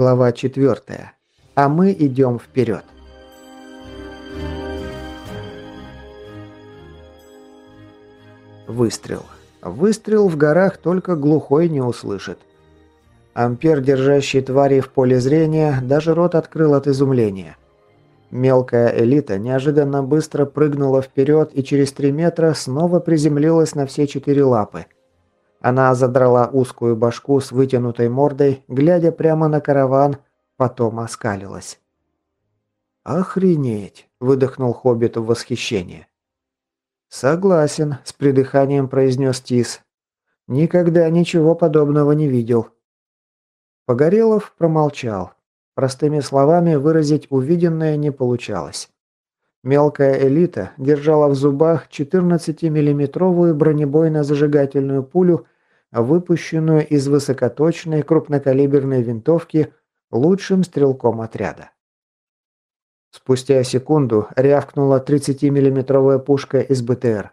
Глава 4. А мы идем вперед. Выстрел. Выстрел в горах только глухой не услышит. Ампер, держащий твари в поле зрения, даже рот открыл от изумления. Мелкая элита неожиданно быстро прыгнула вперед и через три метра снова приземлилась на все четыре лапы. Она задрала узкую башку с вытянутой мордой, глядя прямо на караван, потом оскалилась. «Охренеть!» – выдохнул Хоббит в восхищении. «Согласен», – с придыханием произнес Тис. «Никогда ничего подобного не видел». Погорелов промолчал. Простыми словами выразить увиденное не получалось. Мелкая элита держала в зубах 14-миллиметровую бронебойно-зажигательную пулю, выпущенную из высокоточной крупнокалиберной винтовки лучшим стрелком отряда. Спустя секунду рявкнула 30-миллиметровая пушка из БТР.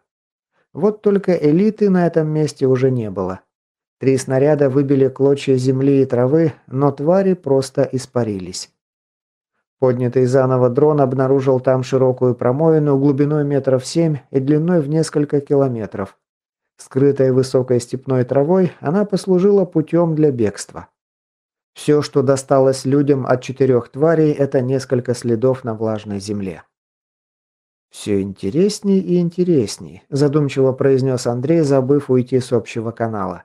Вот только элиты на этом месте уже не было. Три снаряда выбили клочья земли и травы, но твари просто испарились. Поднятый заново дрон обнаружил там широкую промоину глубиной метров семь и длиной в несколько километров. Скрытая высокой степной травой, она послужила путем для бегства. Все, что досталось людям от четырех тварей, это несколько следов на влажной земле. «Все интересней и интересней», – задумчиво произнес Андрей, забыв уйти с общего канала.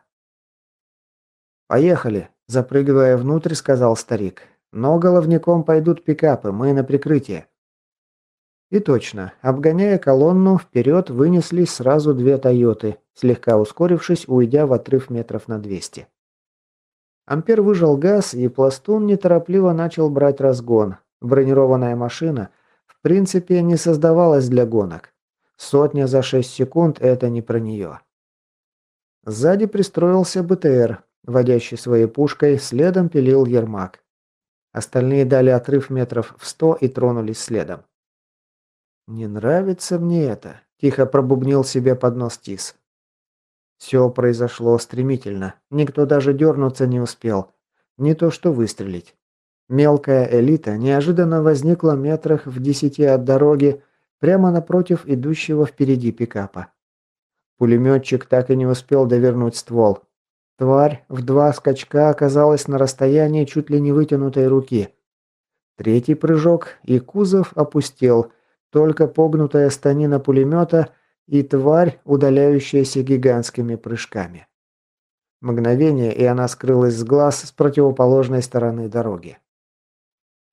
«Поехали», – запрыгивая внутрь, сказал старик. «Но головником пойдут пикапы, мы на прикрытие». И точно, обгоняя колонну, вперед вынеслись сразу две «Тойоты», слегка ускорившись, уйдя в отрыв метров на 200. Ампер выжал газ, и пластун неторопливо начал брать разгон. Бронированная машина, в принципе, не создавалась для гонок. Сотня за 6 секунд – это не про нее. Сзади пристроился БТР, водящий своей пушкой, следом пилил Ермак. Остальные дали отрыв метров в сто и тронулись следом. «Не нравится мне это», – тихо пробубнил себе под нос Тис. Все произошло стремительно. Никто даже дернуться не успел. Не то что выстрелить. Мелкая элита неожиданно возникла метрах в десяти от дороги, прямо напротив идущего впереди пикапа. Пулеметчик так и не успел довернуть ствол. Тварь в два скачка оказалась на расстоянии чуть ли не вытянутой руки. Третий прыжок, и кузов опустел, только погнутая станина пулемета и тварь, удаляющаяся гигантскими прыжками. Мгновение, и она скрылась с глаз с противоположной стороны дороги.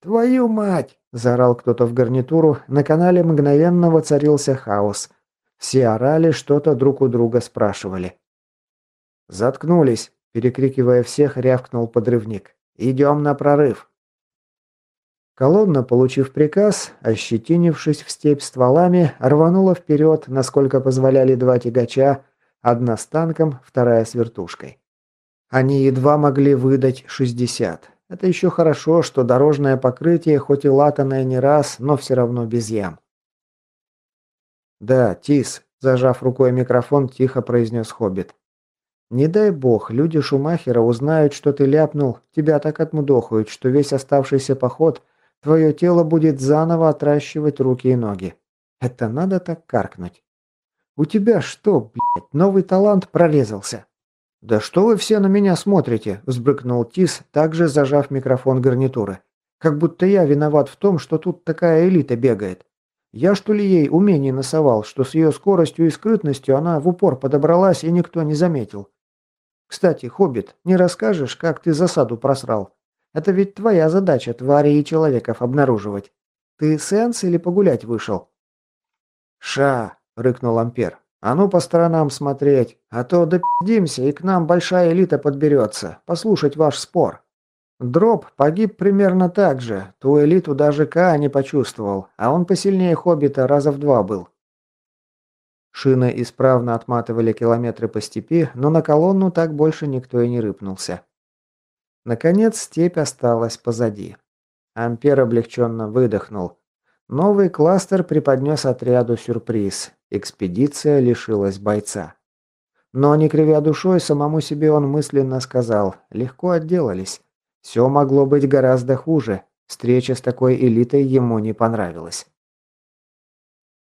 «Твою мать!» – заорал кто-то в гарнитуру, на канале мгновенно воцарился хаос. Все орали, что-то друг у друга спрашивали. «Заткнулись!» – перекрикивая всех, рявкнул подрывник. «Идем на прорыв!» Колонна, получив приказ, ощетинившись в степь стволами, рванула вперед, насколько позволяли два тягача, одна с танком, вторая с вертушкой. Они едва могли выдать 60. Это еще хорошо, что дорожное покрытие, хоть и латанное не раз, но все равно без ям. «Да, Тис», – зажав рукой микрофон, тихо произнес Хоббит. Не дай бог, люди Шумахера узнают, что ты ляпнул, тебя так отмудохают, что весь оставшийся поход твое тело будет заново отращивать руки и ноги. Это надо так каркнуть. У тебя что, блядь, новый талант прорезался? Да что вы все на меня смотрите, взбрыкнул Тис, также зажав микрофон гарнитуры. Как будто я виноват в том, что тут такая элита бегает. Я что ли ей умений насовал, что с ее скоростью и скрытностью она в упор подобралась и никто не заметил. Кстати, Хоббит, не расскажешь, как ты засаду просрал? Это ведь твоя задача тварей и человеков обнаруживать. Ты сеанс или погулять вышел?» «Ша!» — рыкнул Ампер. «А ну по сторонам смотреть, а то допидимся, и к нам большая элита подберется, послушать ваш спор. Дроп погиб примерно так же, ту элиту даже К не почувствовал, а он посильнее Хоббита раза в два был. Шины исправно отматывали километры по степи, но на колонну так больше никто и не рыпнулся. Наконец степь осталась позади. Ампер облегченно выдохнул. Новый кластер преподнес отряду сюрприз. Экспедиция лишилась бойца. Но не кривя душой, самому себе он мысленно сказал, легко отделались. Все могло быть гораздо хуже. Встреча с такой элитой ему не понравилась.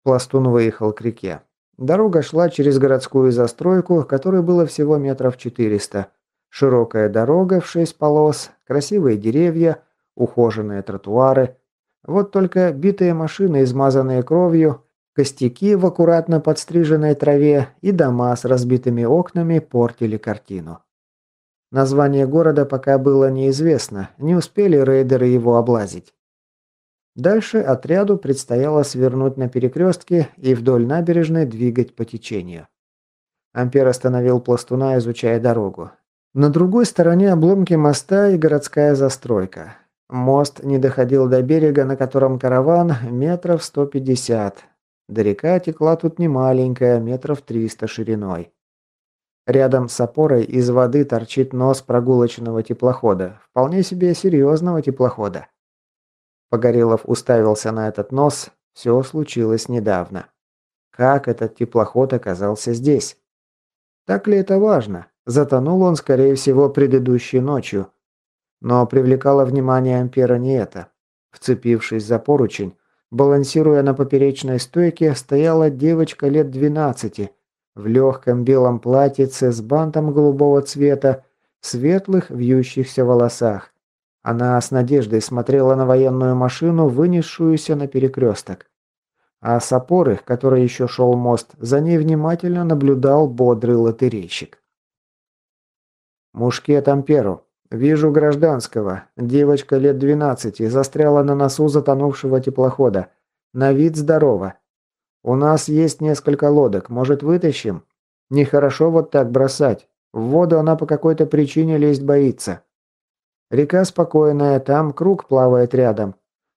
Пластун выехал к реке. Дорога шла через городскую застройку, которой было всего метров 400. Широкая дорога в шесть полос, красивые деревья, ухоженные тротуары. Вот только битые машины, измазанные кровью, костяки в аккуратно подстриженной траве и дома с разбитыми окнами портили картину. Название города пока было неизвестно, не успели рейдеры его облазить. Дальше отряду предстояло свернуть на перекрестке и вдоль набережной двигать по течению. Ампер остановил пластуна, изучая дорогу. На другой стороне обломки моста и городская застройка. Мост не доходил до берега, на котором караван метров 150. До река текла тут не маленькая, метров 300 шириной. Рядом с опорой из воды торчит нос прогулочного теплохода, вполне себе серьезного теплохода. Погорелов уставился на этот нос, все случилось недавно. Как этот теплоход оказался здесь? Так ли это важно? Затонул он, скорее всего, предыдущей ночью. Но привлекало внимание Ампера не это. Вцепившись за поручень, балансируя на поперечной стойке, стояла девочка лет 12 в легком белом платьице с бантом голубого цвета, светлых вьющихся волосах. Она с надеждой смотрела на военную машину, вынесшуюся на перекресток. А с опоры, к которой еще шел мост, за ней внимательно наблюдал бодрый лотерейщик. «Мушкет Амперу. Вижу гражданского. Девочка лет двенадцати, застряла на носу затонувшего теплохода. На вид здорова. У нас есть несколько лодок. Может, вытащим? Нехорошо вот так бросать. В воду она по какой-то причине лезть боится. Река спокойная, там круг плавает рядом.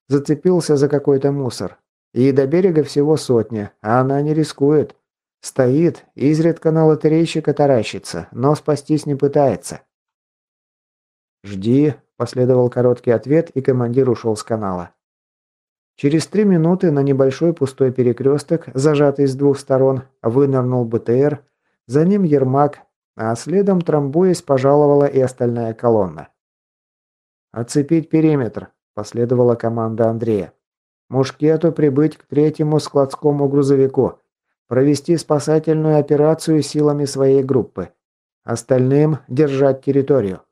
Зацепился за какой-то мусор. И до берега всего сотня, а она не рискует. Стоит, изредка на лотерейщика таращится, но спастись не пытается. «Жди», – последовал короткий ответ, и командир ушел с канала. Через три минуты на небольшой пустой перекресток, зажатый с двух сторон, вынырнул БТР, за ним Ермак, а следом трамбуясь пожаловала и остальная колонна. «Оцепить периметр», – последовала команда Андрея. «Мушкету прибыть к третьему складскому грузовику. Провести спасательную операцию силами своей группы. Остальным держать территорию.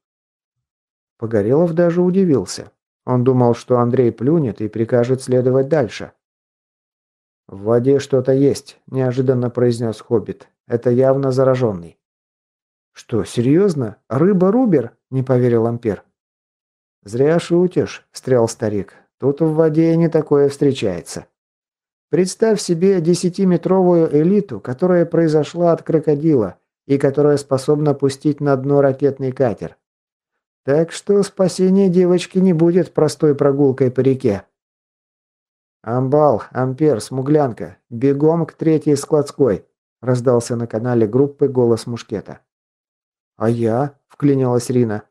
Погорелов даже удивился. Он думал, что Андрей плюнет и прикажет следовать дальше. «В воде что-то есть», – неожиданно произнес Хоббит. «Это явно зараженный». «Что, серьезно? Рыба-рубер?» – не поверил Ампер. «Зря шутишь», – встрял старик. «Тут в воде не такое встречается». Представь себе десятиметровую элиту, которая произошла от крокодила и которая способна пустить на дно ракетный катер. Так что спасение девочки не будет простой прогулкой по реке. «Амбал, Ампер, Смуглянка, бегом к третьей складской», раздался на канале группы голос Мушкета. «А я?» – вклинилась Рина.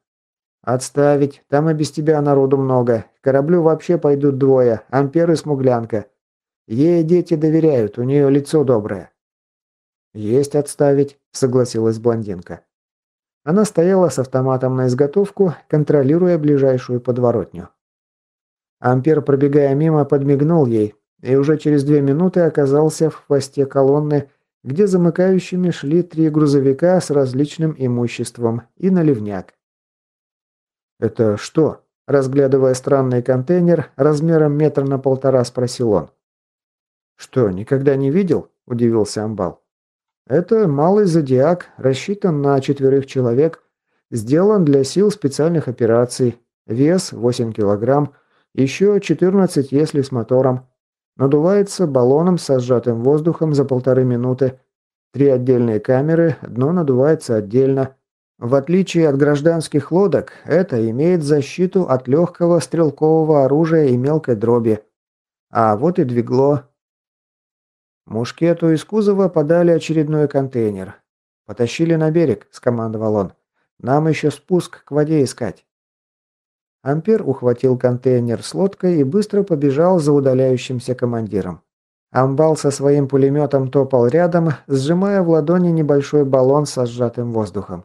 «Отставить, там и без тебя народу много. К кораблю вообще пойдут двое, Ампер и Смуглянка. Ей дети доверяют, у нее лицо доброе». «Есть отставить», – согласилась блондинка. Она стояла с автоматом на изготовку, контролируя ближайшую подворотню. Ампер, пробегая мимо, подмигнул ей, и уже через две минуты оказался в хвосте колонны, где замыкающими шли три грузовика с различным имуществом и наливняк. «Это что?» – разглядывая странный контейнер, размером метр на полтора, спросил он. «Что, никогда не видел?» – удивился Амбал. «Это малый зодиак, рассчитан на четверых человек, сделан для сил специальных операций, вес 8 килограмм, еще 14, если с мотором. Надувается баллоном со сжатым воздухом за полторы минуты. Три отдельные камеры, дно надувается отдельно. В отличие от гражданских лодок, это имеет защиту от легкого стрелкового оружия и мелкой дроби. А вот и двигло, Мушкету из кузова подали очередной контейнер. «Потащили на берег», – скомандовал он. «Нам еще спуск к воде искать». Ампер ухватил контейнер с лодкой и быстро побежал за удаляющимся командиром. Амбал со своим пулеметом топал рядом, сжимая в ладони небольшой баллон со сжатым воздухом.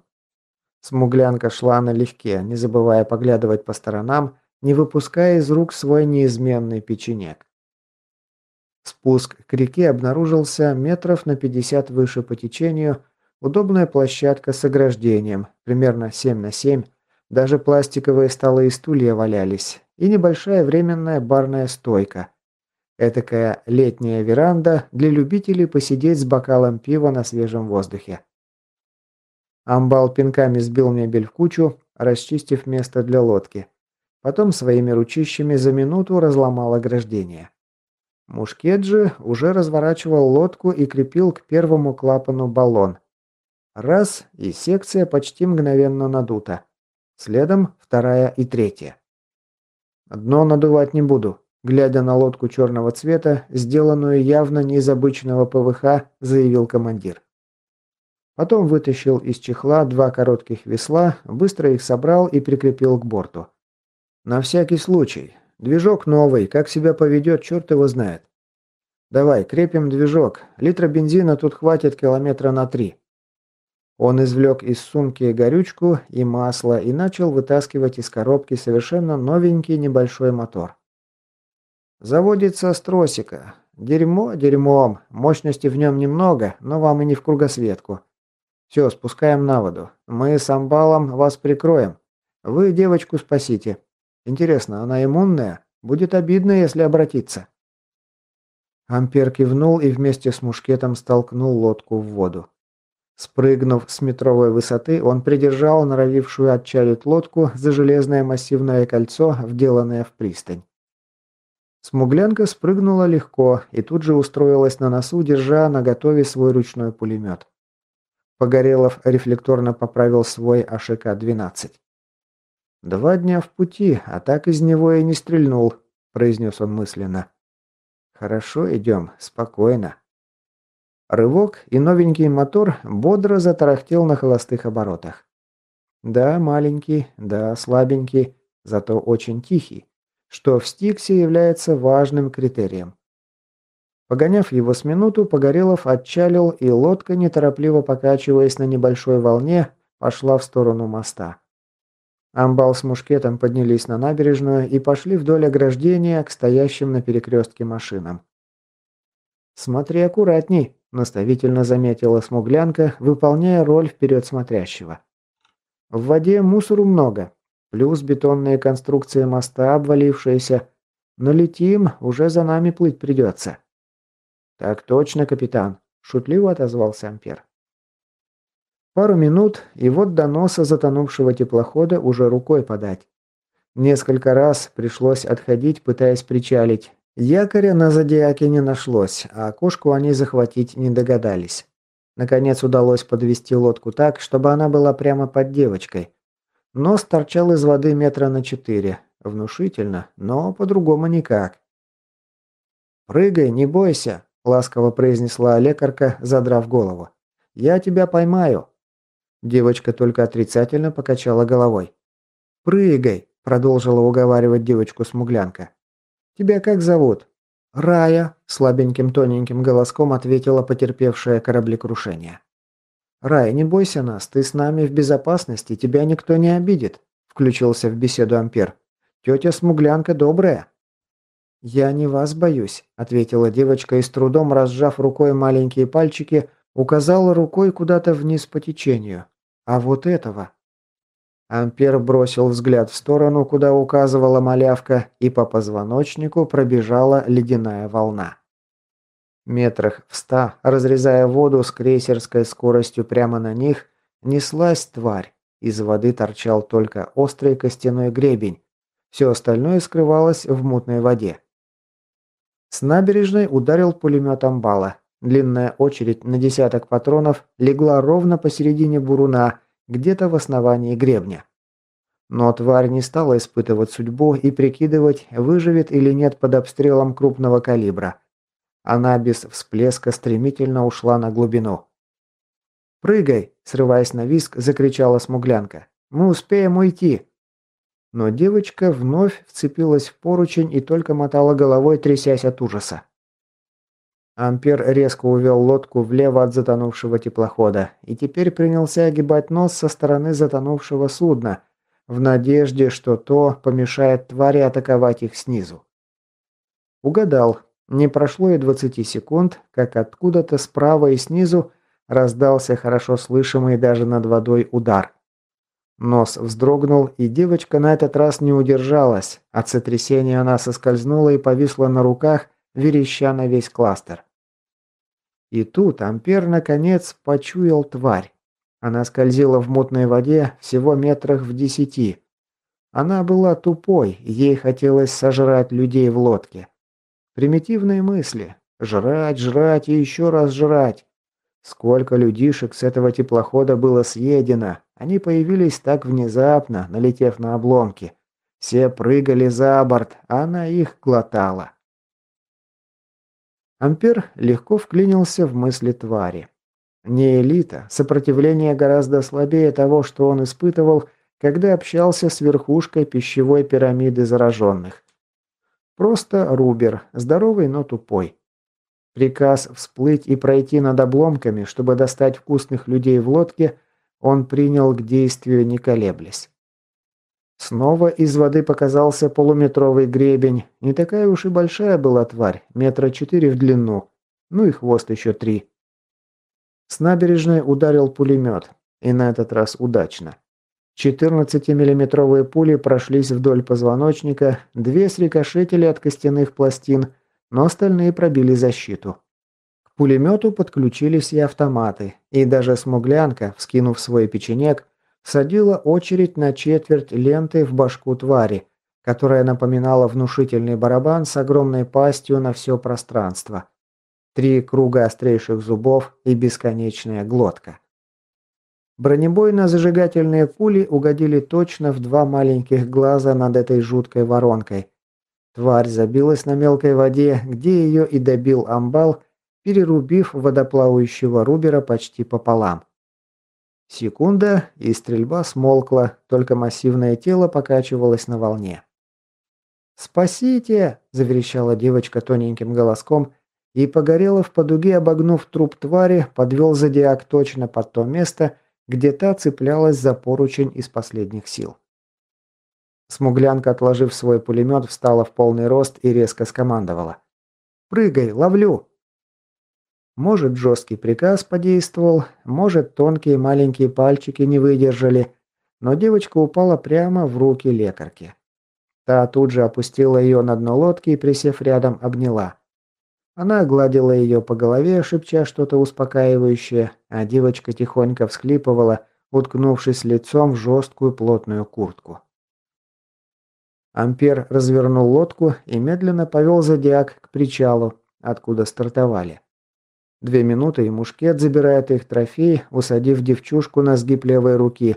Смуглянка шла налегке, не забывая поглядывать по сторонам, не выпуская из рук свой неизменный печенек. Спуск к реке обнаружился метров на 50 выше по течению, удобная площадка с ограждением, примерно 7 на 7, даже пластиковые столы и стулья валялись, и небольшая временная барная стойка. Этакая летняя веранда для любителей посидеть с бокалом пива на свежем воздухе. Амбал пинками сбил мебель в кучу, расчистив место для лодки. Потом своими ручищами за минуту разломал ограждение. Мушкет же уже разворачивал лодку и крепил к первому клапану баллон. Раз, и секция почти мгновенно надута. Следом вторая и третья. Дно надувать не буду. Глядя на лодку черного цвета, сделанную явно не из обычного ПВХ, заявил командир. Потом вытащил из чехла два коротких весла, быстро их собрал и прикрепил к борту. На всякий случай. Движок новый, как себя поведет, черт его знает. Давай, крепим движок. Литра бензина тут хватит километра на три. Он извлек из сумки горючку и масло и начал вытаскивать из коробки совершенно новенький небольшой мотор. Заводится с тросика. Дерьмо дерьмом, мощности в нем немного, но вам и не в кругосветку. Все, спускаем на воду. Мы с амбалом вас прикроем. Вы девочку спасите. Интересно, она иммунная? Будет обидно, если обратиться. Ампер кивнул и вместе с мушкетом столкнул лодку в воду. Спрыгнув с метровой высоты, он придержал норовившую отчалить лодку за железное массивное кольцо, вделанное в пристань. Смуглянка спрыгнула легко и тут же устроилась на носу, держа на готове свой ручной пулемет. Погорелов рефлекторно поправил свой АШК-12. «Два дня в пути, а так из него и не стрельнул», – произнес он мысленно. «Хорошо, идем, спокойно». Рывок, и новенький мотор бодро затарахтел на холостых оборотах. Да, маленький, да, слабенький, зато очень тихий, что в Стиксе является важным критерием. Погоняв его с минуту, Погорелов отчалил, и лодка, неторопливо покачиваясь на небольшой волне, пошла в сторону моста. Амбал с мушкетом поднялись на набережную и пошли вдоль ограждения к стоящим на перекрестке машинам. «Смотри аккуратней», – наставительно заметила смуглянка, выполняя роль вперед смотрящего. «В воде мусору много, плюс бетонные конструкции моста обвалившиеся. Но летим, уже за нами плыть придется». «Так точно, капитан», – шутливо отозвался Ампер. Пару минут, и вот до носа затонувшего теплохода уже рукой подать. Несколько раз пришлось отходить, пытаясь причалить. Якоря на зодиаке не нашлось, а окошку они захватить не догадались. Наконец удалось подвести лодку так, чтобы она была прямо под девочкой. Нос торчал из воды метра на четыре. Внушительно, но по-другому никак. «Прыгай, не бойся», – ласково произнесла лекарка, задрав голову. «Я тебя поймаю». Девочка только отрицательно покачала головой. «Прыгай!» – продолжила уговаривать девочку-смуглянка. «Тебя как зовут?» «Рая», – слабеньким тоненьким голоском ответила потерпевшая кораблекрушение. «Рай, не бойся нас, ты с нами в безопасности, тебя никто не обидит», – включился в беседу Ампер. «Тетя Смуглянка добрая». «Я не вас боюсь», – ответила девочка и с трудом, разжав рукой маленькие пальчики, указала рукой куда-то вниз по течению. А вот этого. Ампер бросил взгляд в сторону, куда указывала малявка, и по позвоночнику пробежала ледяная волна. Метрах в ста, разрезая воду с крейсерской скоростью прямо на них, неслась тварь. Из воды торчал только острый костяной гребень. Все остальное скрывалось в мутной воде. С набережной ударил пулемет амбала. Длинная очередь на десяток патронов легла ровно посередине буруна, где-то в основании гребня. Но тварь не стала испытывать судьбу и прикидывать, выживет или нет под обстрелом крупного калибра. Она без всплеска стремительно ушла на глубину. «Прыгай!» – срываясь на виск, закричала смуглянка. «Мы успеем уйти!» Но девочка вновь вцепилась в поручень и только мотала головой, трясясь от ужаса. Ампер резко увел лодку влево от затонувшего теплохода и теперь принялся огибать нос со стороны затонувшего судна, в надежде, что то помешает твари атаковать их снизу. Угадал. Не прошло и 20 секунд, как откуда-то справа и снизу раздался хорошо слышимый даже над водой удар. Нос вздрогнул, и девочка на этот раз не удержалась. От сотрясения она соскользнула и повисла на руках, вереща на весь кластер. И тут Ампер наконец почуял тварь. Она скользила в мутной воде всего метрах в десяти. Она была тупой, ей хотелось сожрать людей в лодке. Примитивные мысли. Жрать, жрать и еще раз жрать. Сколько людишек с этого теплохода было съедено. Они появились так внезапно, налетев на обломки. Все прыгали за борт, а она их глотала. Ампер легко вклинился в мысли твари. Не элита, сопротивление гораздо слабее того, что он испытывал, когда общался с верхушкой пищевой пирамиды зараженных. Просто Рубер, здоровый, но тупой. Приказ всплыть и пройти над обломками, чтобы достать вкусных людей в лодке, он принял к действию не колеблясь. Снова из воды показался полуметровый гребень. Не такая уж и большая была тварь, метра четыре в длину. Ну и хвост еще три. С набережной ударил пулемет. И на этот раз удачно. 14-миллиметровые пули прошлись вдоль позвоночника, две срикошетили от костяных пластин, но остальные пробили защиту. К пулемету подключились и автоматы, и даже смуглянка, вскинув свой печенек, садила очередь на четверть ленты в башку твари, которая напоминала внушительный барабан с огромной пастью на все пространство. Три круга острейших зубов и бесконечная глотка. Бронебойно-зажигательные пули угодили точно в два маленьких глаза над этой жуткой воронкой. Тварь забилась на мелкой воде, где ее и добил амбал, перерубив водоплавающего Рубера почти пополам. Секунда, и стрельба смолкла, только массивное тело покачивалось на волне. «Спасите!» – заверещала девочка тоненьким голоском, и Погорелов по дуге, обогнув труп твари, подвел зодиак точно под то место, где та цеплялась за поручень из последних сил. Смуглянка, отложив свой пулемет, встала в полный рост и резко скомандовала. «Прыгай, ловлю!» Может, жесткий приказ подействовал, может, тонкие маленькие пальчики не выдержали, но девочка упала прямо в руки лекарки. Та тут же опустила ее на дно лодки и, присев рядом, обняла. Она гладила ее по голове, шепча что-то успокаивающее, а девочка тихонько всхлипывала, уткнувшись лицом в жесткую плотную куртку. Ампер развернул лодку и медленно повел зодиак к причалу, откуда стартовали. Две минуты, и мушкет забирает их трофей, усадив девчушку на сгиб левой руки,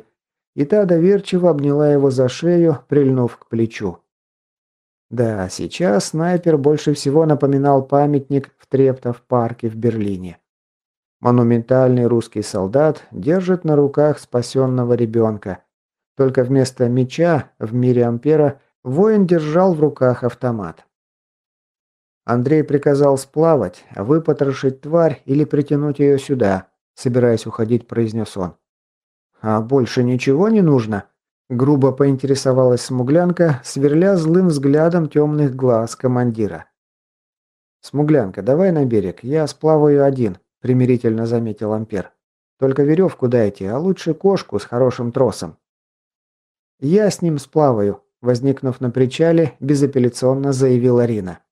и та доверчиво обняла его за шею, прильнув к плечу. Да, сейчас снайпер больше всего напоминал памятник в Трептов парке в Берлине. Монументальный русский солдат держит на руках спасенного ребенка. Только вместо меча в мире Ампера воин держал в руках автомат. Андрей приказал сплавать, выпотрошить тварь или притянуть ее сюда, собираясь уходить, произнес он. «А больше ничего не нужно?» Грубо поинтересовалась смуглянка, сверля злым взглядом темных глаз командира. «Смуглянка, давай на берег, я сплаваю один», – примирительно заметил Ампер. «Только веревку дайте, а лучше кошку с хорошим тросом». «Я с ним сплаваю», – возникнув на причале, безапелляционно заявила Рина.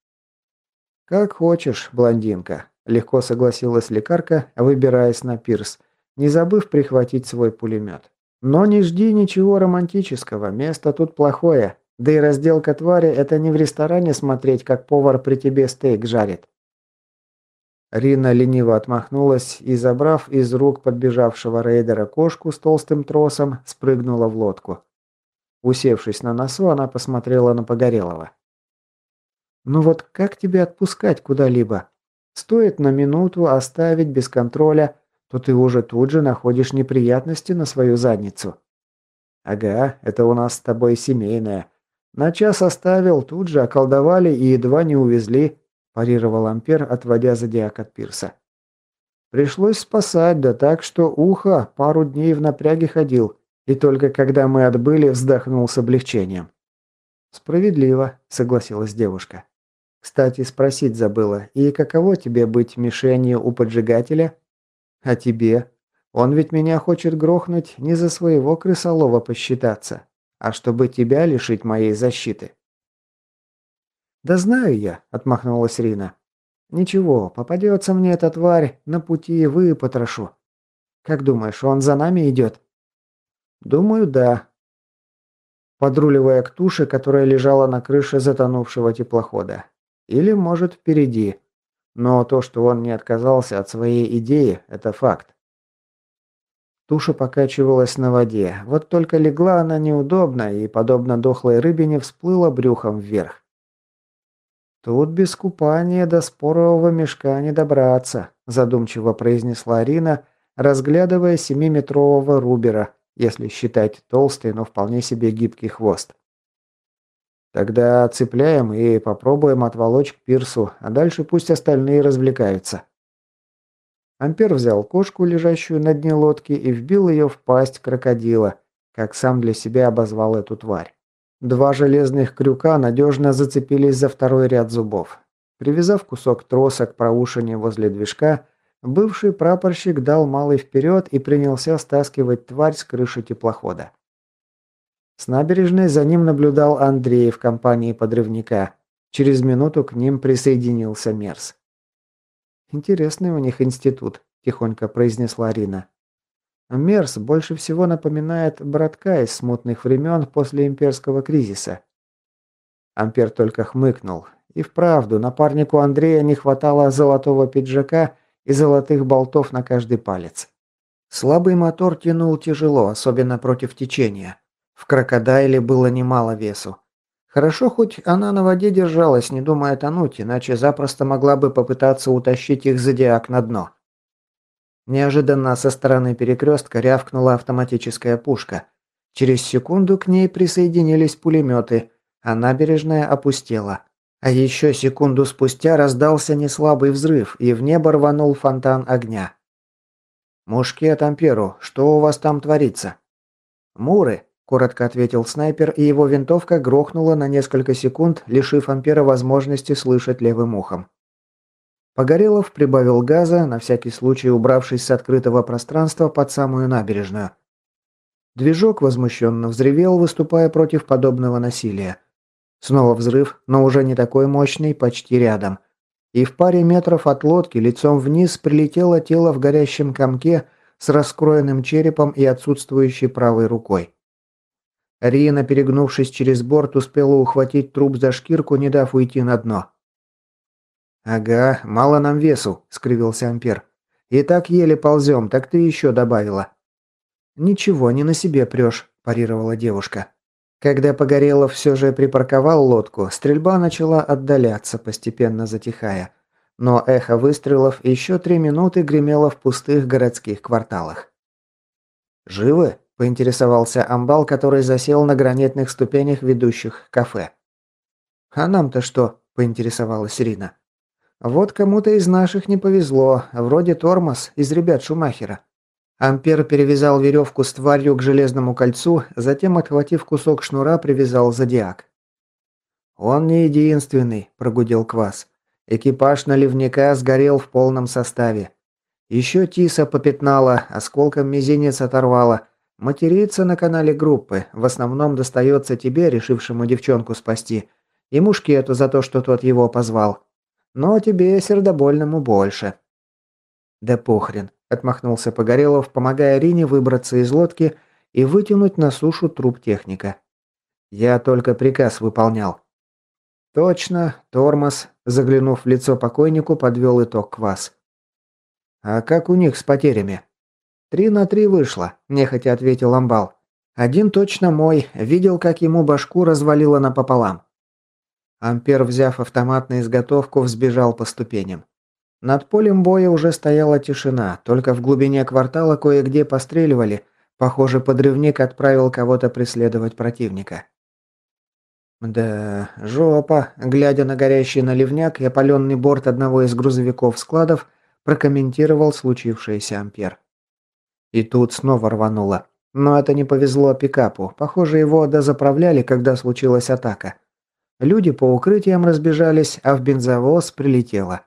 «Как хочешь, блондинка», – легко согласилась лекарка, выбираясь на пирс, не забыв прихватить свой пулемет. Но не жди ничего романтического, место тут плохое. Да и разделка твари – это не в ресторане смотреть, как повар при тебе стейк жарит. Рина лениво отмахнулась и, забрав из рук подбежавшего рейдера кошку с толстым тросом, спрыгнула в лодку. Усевшись на носу, она посмотрела на Погорелого. «Ну вот как тебе отпускать куда-либо? Стоит на минуту оставить без контроля, то ты уже тут же находишь неприятности на свою задницу. Ага, это у нас с тобой семейное. На час оставил, тут же околдовали и едва не увезли. парировал Ампер, отводя зодиак от пирса. Пришлось спасать, да так, что ухо пару дней в напряге ходил, и только когда мы отбыли, вздохнул с облегчением. «Справедливо», — согласилась девушка. «Кстати, спросить забыла, и каково тебе быть мишенью у поджигателя? А тебе? Он ведь меня хочет грохнуть не за своего крысолова посчитаться, а чтобы тебя лишить моей защиты». «Да знаю я», — отмахнулась Рина. «Ничего, попадется мне эта тварь, на пути выпотрошу. Как думаешь, он за нами идет?» «Думаю, да», подруливая к туше, которая лежала на крыше затонувшего теплохода. Или, может, впереди. Но то, что он не отказался от своей идеи, это факт. Туша покачивалась на воде. Вот только легла она неудобно и, подобно дохлой рыбине, всплыла брюхом вверх. «Тут без купания до спорового мешка не добраться», задумчиво произнесла Рина, разглядывая семиметрового рубера, если считать толстый, но вполне себе гибкий хвост. Тогда цепляем и попробуем отволочь к пирсу, а дальше пусть остальные развлекаются. Ампер взял кошку, лежащую на дне лодки, и вбил ее в пасть крокодила, как сам для себя обозвал эту тварь. Два железных крюка надежно зацепились за второй ряд зубов. Привязав кусок троса к проушине возле движка, Бывший прапорщик дал малый вперед и принялся стаскивать тварь с крыши теплохода. С набережной за ним наблюдал Андрей в компании подрывника. Через минуту к ним присоединился Мерс. «Интересный у них институт», – тихонько произнесла Рина. Мерс больше всего напоминает братка из смутных времен после имперского кризиса. Ампер только хмыкнул. И вправду, напарнику Андрея не хватало золотого пиджака и золотых болтов на каждый палец. Слабый мотор тянул тяжело, особенно против течения. В крокодайле было немало весу. Хорошо, хоть она на воде держалась, не думая тонуть, иначе запросто могла бы попытаться утащить их зодиак на дно. Неожиданно со стороны перекрестка рявкнула автоматическая пушка. Через секунду к ней присоединились пулеметы, а набережная опустела. А еще секунду спустя раздался неслабый взрыв, и в небо рванул фонтан огня. «Мушкет Амперу, что у вас там творится?» «Муры», – коротко ответил снайпер, и его винтовка грохнула на несколько секунд, лишив Ампера возможности слышать левым ухом. Погорелов прибавил газа, на всякий случай убравшись с открытого пространства под самую набережную. Движок возмущенно взревел, выступая против подобного насилия. Снова взрыв, но уже не такой мощный, почти рядом. И в паре метров от лодки лицом вниз прилетело тело в горящем комке с раскроенным черепом и отсутствующей правой рукой. Рина, перегнувшись через борт, успела ухватить труп за шкирку, не дав уйти на дно. «Ага, мало нам весу», — скривился Ампер. «И так еле ползем, так ты еще добавила». «Ничего, не на себе прешь», – парировала девушка. Когда Погорелов все же припарковал лодку, стрельба начала отдаляться, постепенно затихая. Но эхо выстрелов еще три минуты гремело в пустых городских кварталах. «Живы?» – поинтересовался амбал, который засел на гранитных ступенях, ведущих к кафе. «А нам-то что?» – поинтересовалась Рина. «Вот кому-то из наших не повезло, вроде тормоз из ребят Шумахера. Ампер перевязал веревку с тварью к железному кольцу, затем, отхватив кусок шнура, привязал зодиак. «Он не единственный», – прогудел Квас. «Экипаж наливника сгорел в полном составе. Еще Тиса попятнала, осколком мизинец оторвала. Материться на канале группы. В основном достается тебе, решившему девчонку спасти, и мушкету за то, что тот его позвал. Но тебе, сердобольному, больше». «Да похрен отмахнулся Погорелов, помогая Рине выбраться из лодки и вытянуть на сушу труп техника. Я только приказ выполнял. Точно, тормоз, заглянув в лицо покойнику, подвел итог квас. А как у них с потерями? Три на три вышло, нехотя ответил Амбал. Один точно мой, видел, как ему башку развалило напополам. Ампер, взяв автомат на изготовку, взбежал по ступеням. Над полем боя уже стояла тишина, только в глубине квартала кое-где постреливали. Похоже, подрывник отправил кого-то преследовать противника. Да, жопа, глядя на горящий наливняк и опаленный борт одного из грузовиков складов, прокомментировал случившееся Ампер. И тут снова рвануло. Но это не повезло пикапу. Похоже, его дозаправляли, когда случилась атака. Люди по укрытиям разбежались, а в бензовоз прилетело.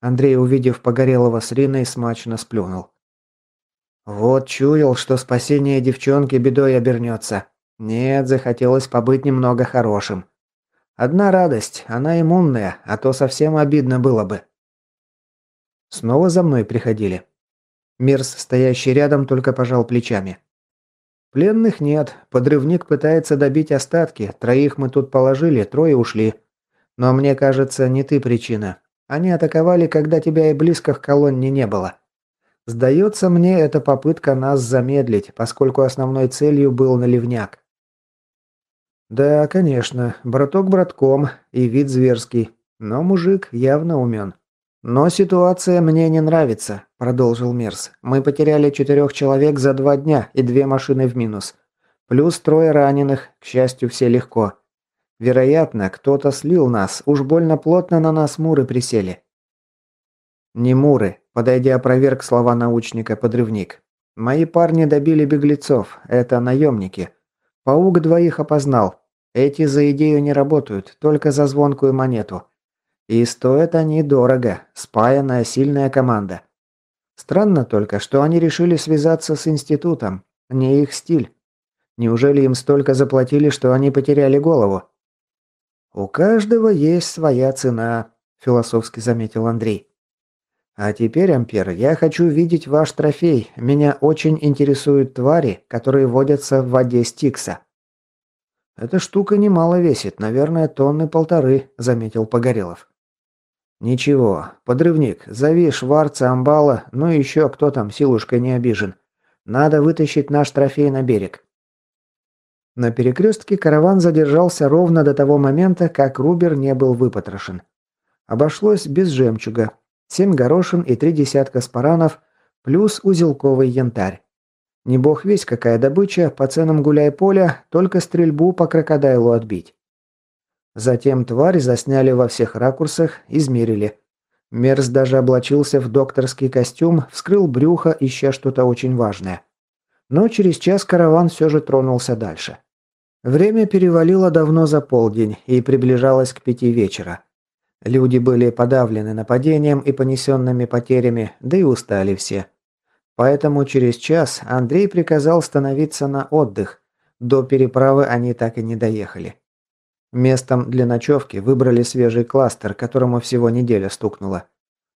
Андрей, увидев Погорелого с Риной, смачно сплюнул. Вот чуял, что спасение девчонки бедой обернется. Нет, захотелось побыть немного хорошим. Одна радость, она иммунная, а то совсем обидно было бы. Снова за мной приходили. Мирс, стоящий рядом, только пожал плечами. Пленных нет, подрывник пытается добить остатки, троих мы тут положили, трое ушли. Но мне кажется, не ты причина. Они атаковали, когда тебя и близко к колонне не было. Сдается мне, это попытка нас замедлить, поскольку основной целью был наливняк. Да, конечно, браток братком, и вид зверский. Но мужик явно умен. «Но ситуация мне не нравится», – продолжил Мерс. «Мы потеряли четырех человек за два дня и две машины в минус. Плюс трое раненых, к счастью, все легко. Вероятно, кто-то слил нас, уж больно плотно на нас муры присели». «Не муры», – подойдя опроверг слова научника-подрывник. «Мои парни добили беглецов, это наемники. Паук двоих опознал, эти за идею не работают, только за звонкую монету. И стоят они дорого, спаянная сильная команда. Странно только, что они решили связаться с институтом. Не их стиль. Неужели им столько заплатили, что они потеряли голову? У каждого есть своя цена, философски заметил Андрей. А теперь, Ампер, я хочу видеть ваш трофей. Меня очень интересуют твари, которые водятся в воде Стикса. «Эта штука немало весит, наверное, тонны полторы», – заметил Погорелов. «Ничего, подрывник, зови Шварца, Амбала, ну и еще кто там силушкой не обижен. Надо вытащить наш трофей на берег». На перекрестке караван задержался ровно до того момента, как Рубер не был выпотрошен. Обошлось без жемчуга. Семь горошин и три десятка спаранов, плюс узелковый янтарь. Не бог весь какая добыча, по ценам гуляй-поля, только стрельбу по крокодайлу отбить. Затем тварь засняли во всех ракурсах, измерили. Мерз даже облачился в докторский костюм, вскрыл брюхо, ища что-то очень важное. Но через час караван все же тронулся дальше. Время перевалило давно за полдень и приближалось к пяти вечера. Люди были подавлены нападением и понесенными потерями, да и устали все. Поэтому через час Андрей приказал становиться на отдых. До переправы они так и не доехали. Местом для ночевки выбрали свежий кластер, которому всего неделя стукнула.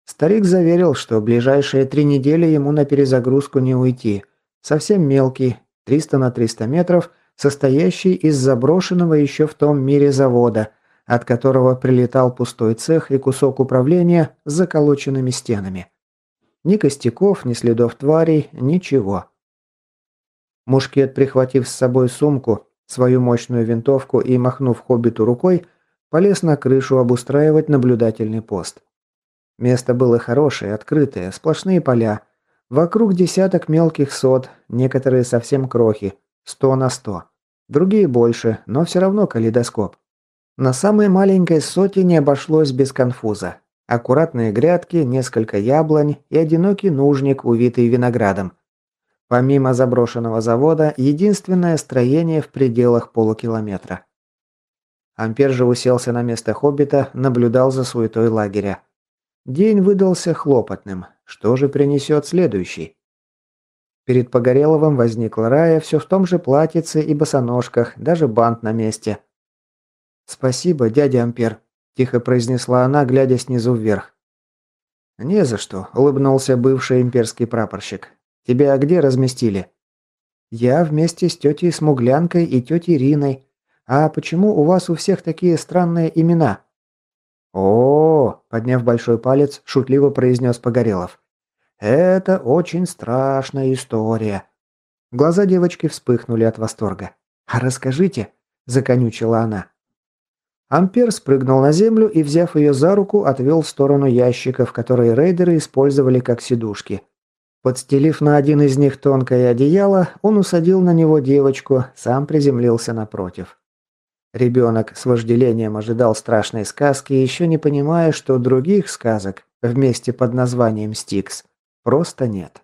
Старик заверил, что ближайшие три недели ему на перезагрузку не уйти. Совсем мелкий, 300 на 300 метров, состоящий из заброшенного еще в том мире завода, от которого прилетал пустой цех и кусок управления с заколоченными стенами. Ни костяков, ни следов тварей, ничего. Мушкет, прихватив с собой сумку, свою мощную винтовку и махнув хоббиту рукой, полез на крышу обустраивать наблюдательный пост. Место было хорошее, открытое, сплошные поля. Вокруг десяток мелких сот, некоторые совсем крохи, сто на сто. Другие больше, но все равно калейдоскоп. На самой маленькой соте не обошлось без конфуза. Аккуратные грядки, несколько яблонь и одинокий нужник, увитый виноградом. Помимо заброшенного завода, единственное строение в пределах полукилометра. Ампер же уселся на место хоббита, наблюдал за суетой лагеря. День выдался хлопотным. Что же принесет следующий? Перед Погореловым возникла Рая все в том же платьице и босоножках, даже бант на месте. «Спасибо, дядя Ампер», – тихо произнесла она, глядя снизу вверх. «Не за что», – улыбнулся бывший имперский прапорщик. «Тебя где разместили?» «Я вместе с тетей Смуглянкой и тетей Риной. А почему у вас у всех такие странные имена?» «О, -о, -о подняв большой палец, шутливо произнес Погорелов. «Это очень страшная история». Глаза девочки вспыхнули от восторга. «А расскажите», – законючила она. Ампер спрыгнул на землю и, взяв ее за руку, отвел в сторону ящиков, которые рейдеры использовали как сидушки. Подстелив на один из них тонкое одеяло, он усадил на него девочку, сам приземлился напротив. Ребенок с вожделением ожидал страшной сказки, еще не понимая, что других сказок вместе под названием «Стикс» просто нет.